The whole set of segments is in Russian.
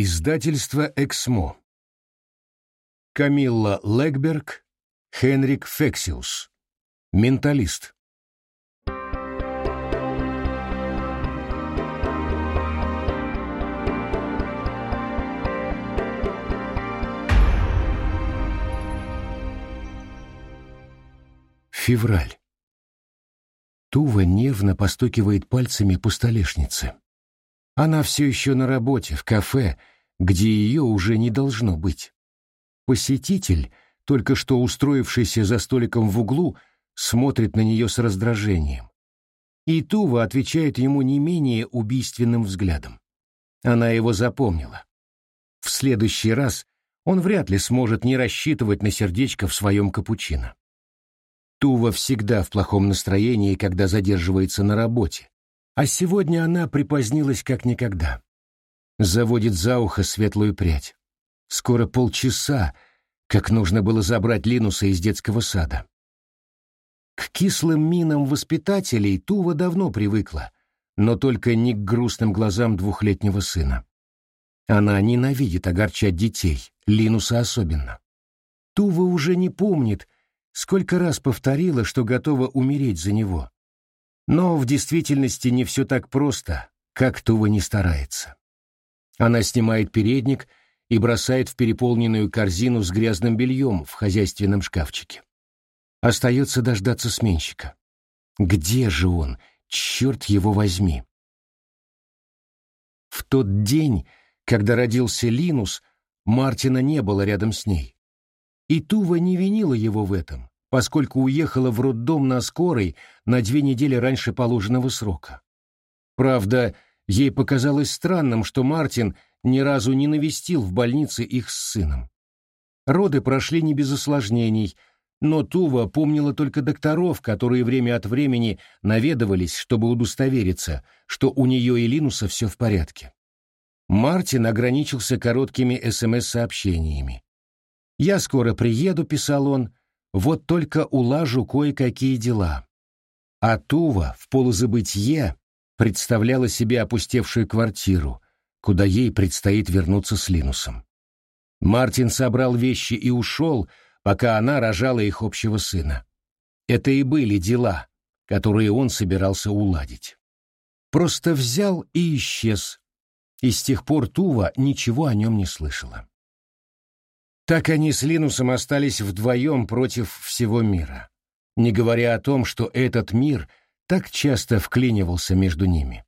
Издательство «Эксмо». Камилла Легберг, Хенрик Фексиус. Менталист. Февраль. Тува нервно постукивает пальцами по столешнице. Она все еще на работе, в кафе, где ее уже не должно быть. Посетитель, только что устроившийся за столиком в углу, смотрит на нее с раздражением. И Тува отвечает ему не менее убийственным взглядом. Она его запомнила. В следующий раз он вряд ли сможет не рассчитывать на сердечко в своем капучино. Тува всегда в плохом настроении, когда задерживается на работе, а сегодня она припозднилась как никогда. Заводит за ухо светлую прядь. Скоро полчаса, как нужно было забрать Линуса из детского сада. К кислым минам воспитателей Тува давно привыкла, но только не к грустным глазам двухлетнего сына. Она ненавидит огорчать детей, Линуса особенно. Тува уже не помнит, сколько раз повторила, что готова умереть за него. Но в действительности не все так просто, как Тува не старается. Она снимает передник и бросает в переполненную корзину с грязным бельем в хозяйственном шкафчике. Остается дождаться сменщика. Где же он? Черт его возьми! В тот день, когда родился Линус, Мартина не было рядом с ней. И Тува не винила его в этом поскольку уехала в роддом на скорой на две недели раньше положенного срока. Правда, ей показалось странным, что Мартин ни разу не навестил в больнице их с сыном. Роды прошли не без осложнений, но Тува помнила только докторов, которые время от времени наведывались, чтобы удостовериться, что у нее и Линуса все в порядке. Мартин ограничился короткими СМС-сообщениями. «Я скоро приеду», — писал он, вот только улажу кое-какие дела. А Тува в полузабытье представляла себе опустевшую квартиру, куда ей предстоит вернуться с Линусом. Мартин собрал вещи и ушел, пока она рожала их общего сына. Это и были дела, которые он собирался уладить. Просто взял и исчез, и с тех пор Тува ничего о нем не слышала. Так они с Линусом остались вдвоем против всего мира, не говоря о том, что этот мир так часто вклинивался между ними.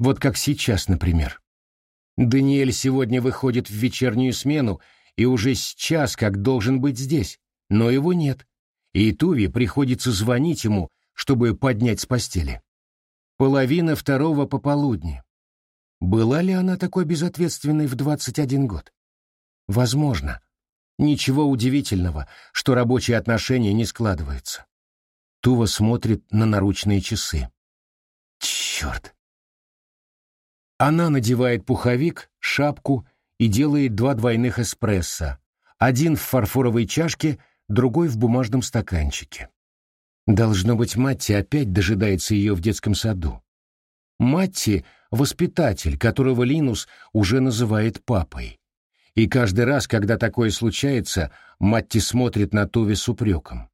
Вот как сейчас, например. Даниэль сегодня выходит в вечернюю смену и уже сейчас как должен быть здесь, но его нет, и Туви приходится звонить ему, чтобы поднять с постели. Половина второго пополудни. Была ли она такой безответственной в 21 год? Возможно. Ничего удивительного, что рабочие отношения не складываются. Тува смотрит на наручные часы. Черт! Она надевает пуховик, шапку и делает два двойных эспрессо. Один в фарфоровой чашке, другой в бумажном стаканчике. Должно быть, Матти опять дожидается ее в детском саду. Матти — воспитатель, которого Линус уже называет папой. И каждый раз, когда такое случается, Матти смотрит на Туве с упреком.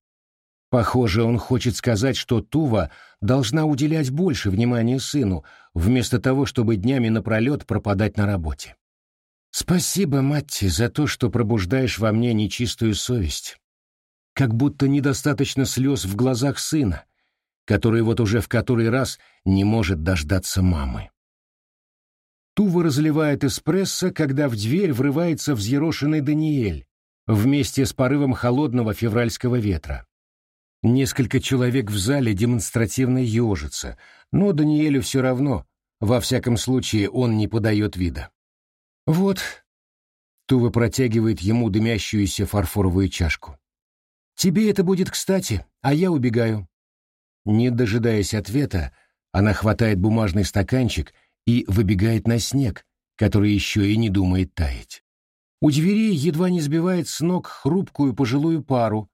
Похоже, он хочет сказать, что Тува должна уделять больше внимания сыну, вместо того, чтобы днями напролет пропадать на работе. Спасибо, Матти, за то, что пробуждаешь во мне нечистую совесть. Как будто недостаточно слез в глазах сына, который вот уже в который раз не может дождаться мамы. Тува разливает эспрессо, когда в дверь врывается взъерошенный Даниэль вместе с порывом холодного февральского ветра. Несколько человек в зале демонстративно ежатся, но Даниэлю все равно, во всяком случае он не подает вида. «Вот», — Тува протягивает ему дымящуюся фарфоровую чашку. «Тебе это будет кстати, а я убегаю». Не дожидаясь ответа, она хватает бумажный стаканчик и выбегает на снег, который еще и не думает таять. У двери едва не сбивает с ног хрупкую пожилую пару.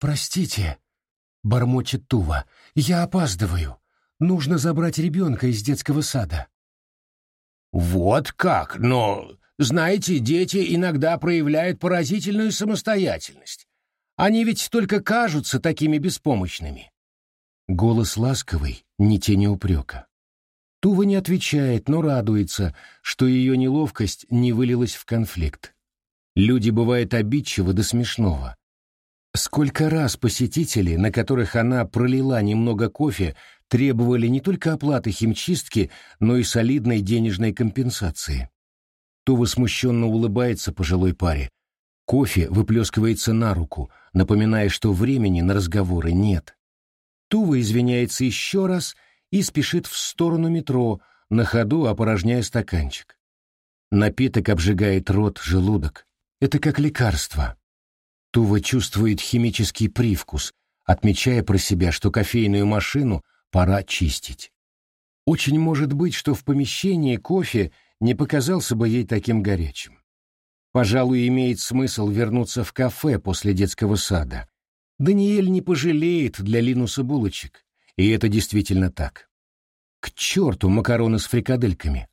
«Простите», — бормочет Тува, — «я опаздываю. Нужно забрать ребенка из детского сада». «Вот как? Но Знаете, дети иногда проявляют поразительную самостоятельность. Они ведь только кажутся такими беспомощными. Голос ласковый, ни тени упрека. Тува не отвечает, но радуется, что ее неловкость не вылилась в конфликт. Люди бывают обидчивы до смешного. Сколько раз посетители, на которых она пролила немного кофе, требовали не только оплаты химчистки, но и солидной денежной компенсации. Тува смущенно улыбается пожилой паре. Кофе выплескивается на руку, напоминая, что времени на разговоры нет. Тува извиняется еще раз и спешит в сторону метро, на ходу опорожняя стаканчик. Напиток обжигает рот, желудок. Это как лекарство. Тува чувствует химический привкус, отмечая про себя, что кофейную машину пора чистить. Очень может быть, что в помещении кофе не показался бы ей таким горячим. Пожалуй, имеет смысл вернуться в кафе после детского сада. Даниэль не пожалеет для Линуса булочек, и это действительно так. К черту макароны с фрикадельками.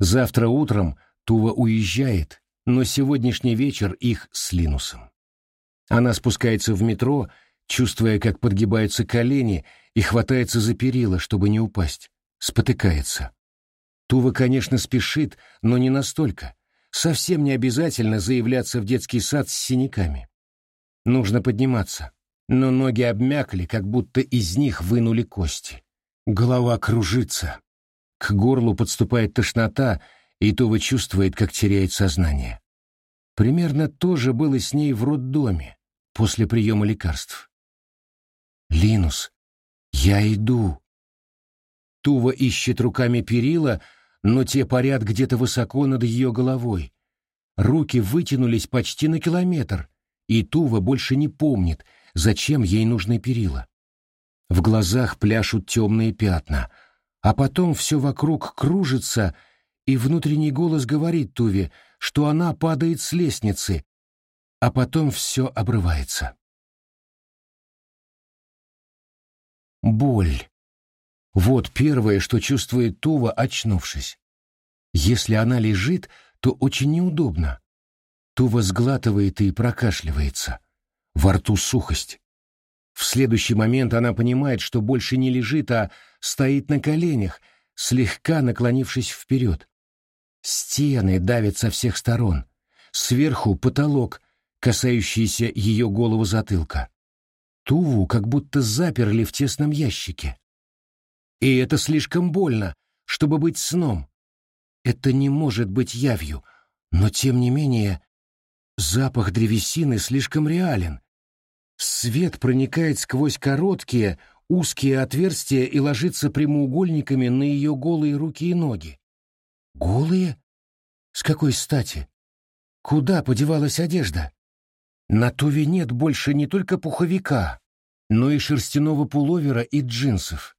Завтра утром Тува уезжает, но сегодняшний вечер их с Линусом. Она спускается в метро, чувствуя, как подгибаются колени, и хватается за перила, чтобы не упасть. Спотыкается. Тува, конечно, спешит, но не настолько. Совсем не обязательно заявляться в детский сад с синяками. Нужно подниматься. Но ноги обмякли, как будто из них вынули кости. Голова кружится. К горлу подступает тошнота, и Тува чувствует, как теряет сознание. Примерно то же было с ней в роддоме, после приема лекарств. «Линус, я иду». Тува ищет руками перила, но те парят где-то высоко над ее головой. Руки вытянулись почти на километр, и Тува больше не помнит, зачем ей нужны перила. В глазах пляшут темные пятна, а потом все вокруг кружится, и внутренний голос говорит Туве, что она падает с лестницы, а потом все обрывается. Боль. Вот первое, что чувствует Тува, очнувшись. Если она лежит, то очень неудобно. Тува сглатывает и прокашливается. Во рту сухость. В следующий момент она понимает, что больше не лежит, а стоит на коленях, слегка наклонившись вперед. Стены давят со всех сторон. Сверху потолок, касающийся ее голову затылка. Туву как будто заперли в тесном ящике. И это слишком больно, чтобы быть сном. Это не может быть явью, но тем не менее запах древесины слишком реален. Свет проникает сквозь короткие, узкие отверстия и ложится прямоугольниками на ее голые руки и ноги. Голые? С какой стати? Куда подевалась одежда? На Туве нет больше не только пуховика, но и шерстяного пуловера и джинсов.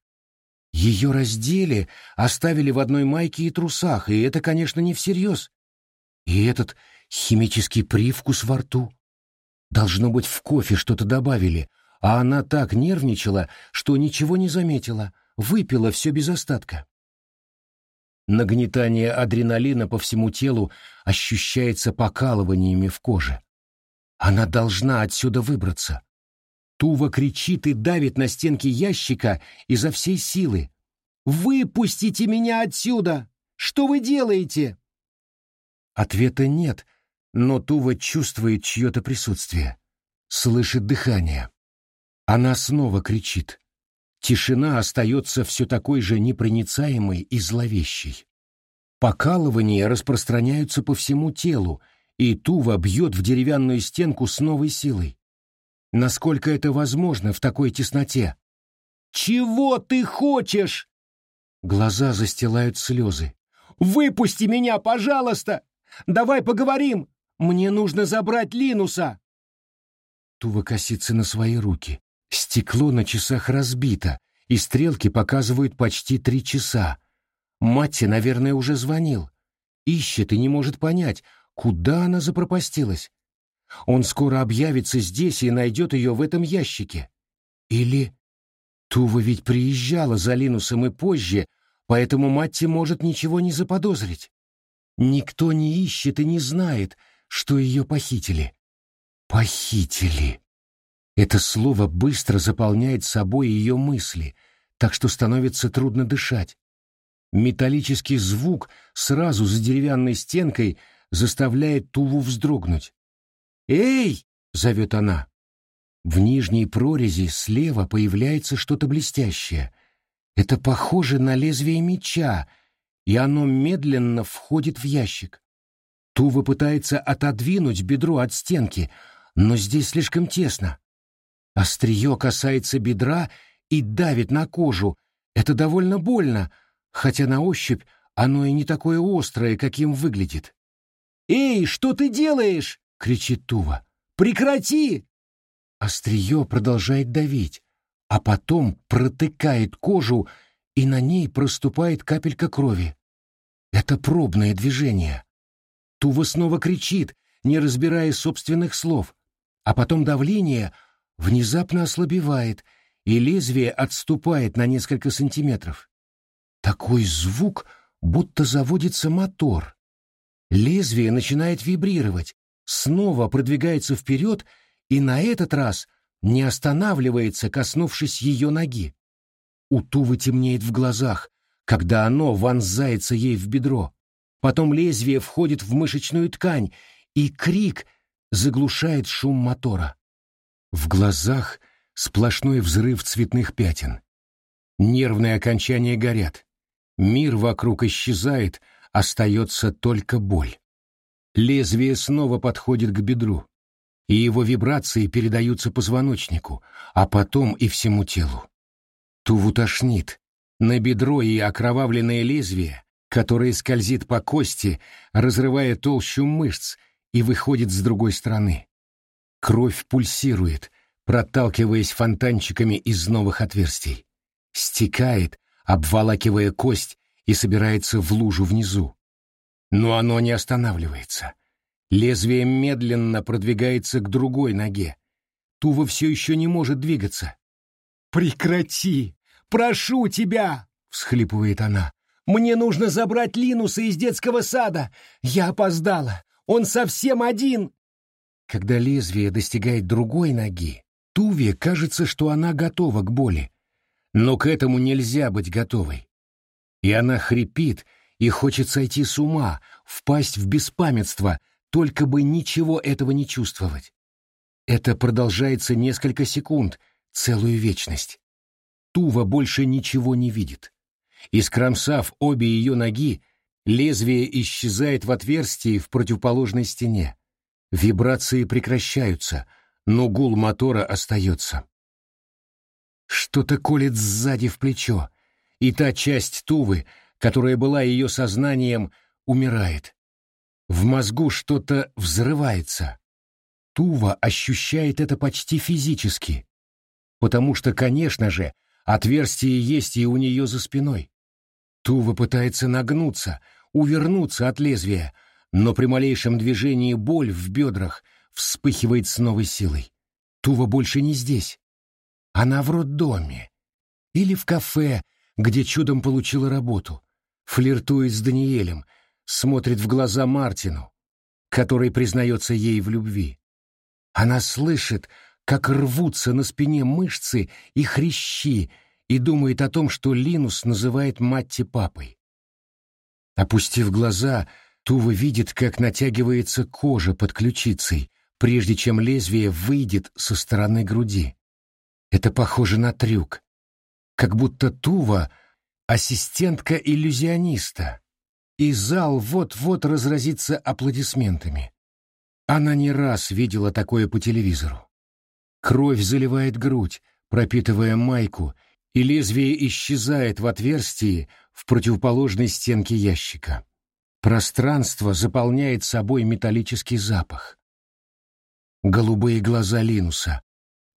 Ее раздели, оставили в одной майке и трусах, и это, конечно, не всерьез. И этот химический привкус во рту. Должно быть, в кофе что-то добавили, а она так нервничала, что ничего не заметила, выпила все без остатка. Нагнетание адреналина по всему телу ощущается покалываниями в коже. Она должна отсюда выбраться. Тува кричит и давит на стенки ящика изо всей силы. «Выпустите меня отсюда! Что вы делаете?» Ответа нет, но Тува чувствует чье-то присутствие. Слышит дыхание. Она снова кричит. Тишина остается все такой же непроницаемой и зловещей. Покалывания распространяются по всему телу, и Тува бьет в деревянную стенку с новой силой. Насколько это возможно в такой тесноте? «Чего ты хочешь?» Глаза застилают слезы. «Выпусти меня, пожалуйста! Давай поговорим! Мне нужно забрать Линуса!» Тува косится на свои руки. Стекло на часах разбито, и стрелки показывают почти три часа. Матти, наверное, уже звонил. Ищет и не может понять, Куда она запропастилась? Он скоро объявится здесь и найдет ее в этом ящике. Или... Тува ведь приезжала за Линусом и позже, поэтому Матти может ничего не заподозрить. Никто не ищет и не знает, что ее похитили. Похитили. Это слово быстро заполняет собой ее мысли, так что становится трудно дышать. Металлический звук сразу за деревянной стенкой заставляет Туву вздрогнуть. «Эй!» — зовет она. В нижней прорези слева появляется что-то блестящее. Это похоже на лезвие меча, и оно медленно входит в ящик. Тува пытается отодвинуть бедро от стенки, но здесь слишком тесно. Острие касается бедра и давит на кожу. Это довольно больно, хотя на ощупь оно и не такое острое, каким выглядит. «Эй, что ты делаешь?» — кричит Тува. «Прекрати!» Острие продолжает давить, а потом протыкает кожу, и на ней проступает капелька крови. Это пробное движение. Тува снова кричит, не разбирая собственных слов, а потом давление внезапно ослабевает, и лезвие отступает на несколько сантиметров. Такой звук, будто заводится мотор. Лезвие начинает вибрировать, снова продвигается вперед и на этот раз не останавливается, коснувшись ее ноги. У Тувы темнеет в глазах, когда оно вонзается ей в бедро. Потом лезвие входит в мышечную ткань, и крик заглушает шум мотора. В глазах сплошной взрыв цветных пятен. Нервные окончания горят. Мир вокруг исчезает, остается только боль. Лезвие снова подходит к бедру, и его вибрации передаются позвоночнику, а потом и всему телу. Туву тошнит. На бедро и окровавленное лезвие, которое скользит по кости, разрывая толщу мышц, и выходит с другой стороны. Кровь пульсирует, проталкиваясь фонтанчиками из новых отверстий. Стекает, обволакивая кость и собирается в лужу внизу. Но оно не останавливается. Лезвие медленно продвигается к другой ноге. Тува все еще не может двигаться. «Прекрати! Прошу тебя!» — всхлипывает она. «Мне нужно забрать Линуса из детского сада! Я опоздала! Он совсем один!» Когда лезвие достигает другой ноги, Туве кажется, что она готова к боли. Но к этому нельзя быть готовой. И она хрипит и хочет сойти с ума, впасть в беспамятство, только бы ничего этого не чувствовать. Это продолжается несколько секунд, целую вечность. Тува больше ничего не видит. Искромсав обе ее ноги, лезвие исчезает в отверстии в противоположной стене. Вибрации прекращаются, но гул мотора остается. Что-то колет сзади в плечо, и та часть Тувы, которая была ее сознанием, умирает. В мозгу что-то взрывается. Тува ощущает это почти физически, потому что, конечно же, отверстие есть и у нее за спиной. Тува пытается нагнуться, увернуться от лезвия, но при малейшем движении боль в бедрах вспыхивает с новой силой. Тува больше не здесь. Она в роддоме. Или в кафе, где чудом получила работу. Флиртует с Даниэлем, смотрит в глаза Мартину, который признается ей в любви. Она слышит, как рвутся на спине мышцы и хрящи, и думает о том, что Линус называет Матти папой. Опустив глаза, Тува видит, как натягивается кожа под ключицей, прежде чем лезвие выйдет со стороны груди. Это похоже на трюк. Как будто Тува — ассистентка иллюзиониста, и зал вот-вот разразится аплодисментами. Она не раз видела такое по телевизору. Кровь заливает грудь, пропитывая майку, и лезвие исчезает в отверстии в противоположной стенке ящика. Пространство заполняет собой металлический запах. Голубые глаза Линуса.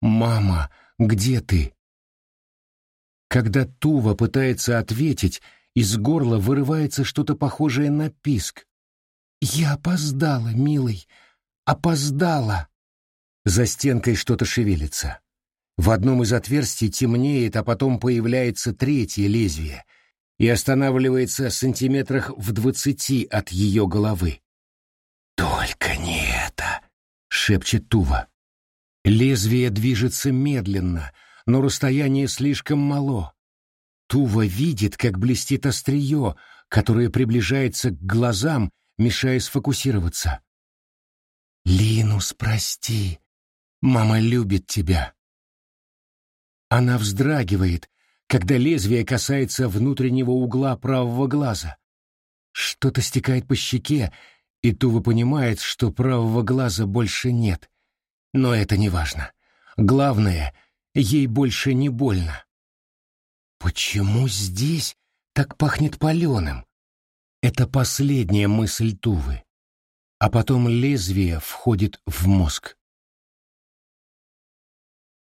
«Мама!» Где ты?» Когда Тува пытается ответить, из горла вырывается что-то похожее на писк. «Я опоздала, милый, опоздала!» За стенкой что-то шевелится. В одном из отверстий темнеет, а потом появляется третье лезвие, и останавливается сантиметрах в двадцати от ее головы. «Только не это!» — шепчет Тува. Лезвие движется медленно, но расстояние слишком мало. Тува видит, как блестит острие, которое приближается к глазам, мешая сфокусироваться. «Линус, прости. Мама любит тебя». Она вздрагивает, когда лезвие касается внутреннего угла правого глаза. Что-то стекает по щеке, и Тува понимает, что правого глаза больше нет. Но это не важно. Главное, ей больше не больно. Почему здесь так пахнет паленым? Это последняя мысль Тувы. А потом лезвие входит в мозг.